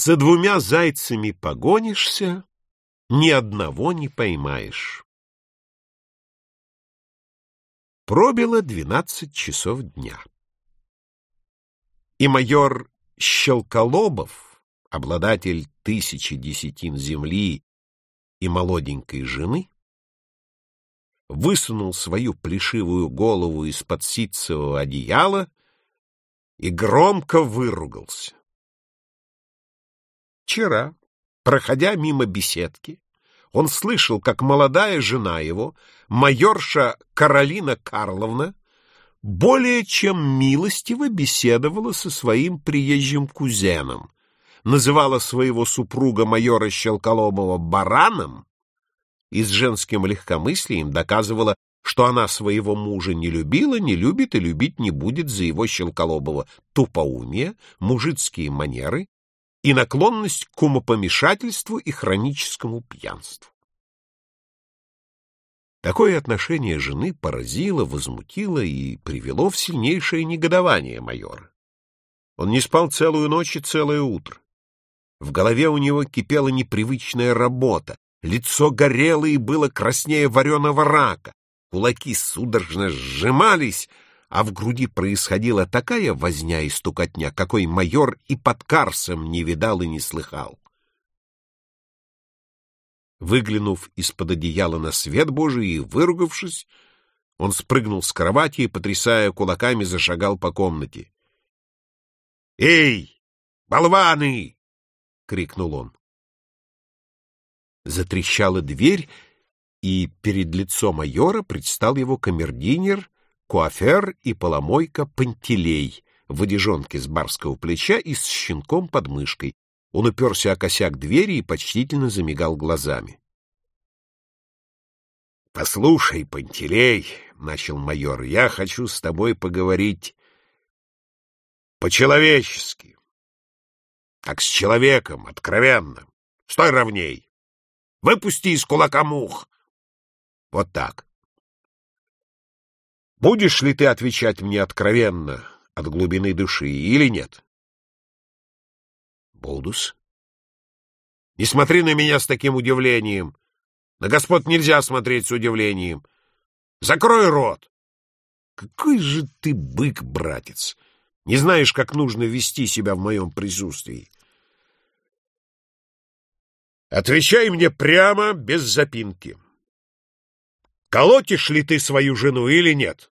За двумя зайцами погонишься, ни одного не поймаешь. Пробило двенадцать часов дня. И майор Щелколобов, обладатель тысячи десятин земли и молоденькой жены, высунул свою плешивую голову из-под ситцевого одеяла и громко выругался. Вчера, проходя мимо беседки, он слышал, как молодая жена его, майорша Каролина Карловна, более чем милостиво беседовала со своим приезжим кузеном, называла своего супруга майора Щелколомова бараном и с женским легкомыслием доказывала, что она своего мужа не любила, не любит и любить не будет за его Щелколобова тупоумие, мужицкие манеры и наклонность к умопомешательству и хроническому пьянству. Такое отношение жены поразило, возмутило и привело в сильнейшее негодование майора. Он не спал целую ночь и целое утро. В голове у него кипела непривычная работа, лицо горело и было краснее вареного рака, кулаки судорожно сжимались, а в груди происходила такая возня и стукотня, какой майор и под Карсом не видал и не слыхал. Выглянув из-под одеяла на свет Божий и выругавшись, он спрыгнул с кровати и, потрясая кулаками, зашагал по комнате. — Эй, болваны! — крикнул он. Затрещала дверь, и перед лицом майора предстал его камердинер куафер и поломойка Пантелей в одежонке с барского плеча и с щенком под мышкой. Он уперся о косяк двери и почтительно замигал глазами. — Послушай, Пантелей, — начал майор, — я хочу с тобой поговорить по-человечески, как с человеком, откровенно. Стой ровней! Выпусти из кулака мух! Вот так. Будешь ли ты отвечать мне откровенно, от глубины души, или нет? Будус. Не смотри на меня с таким удивлением. На господ нельзя смотреть с удивлением. Закрой рот. Какой же ты бык, братец! Не знаешь, как нужно вести себя в моем присутствии. Отвечай мне прямо, без запинки. Колотишь ли ты свою жену или нет?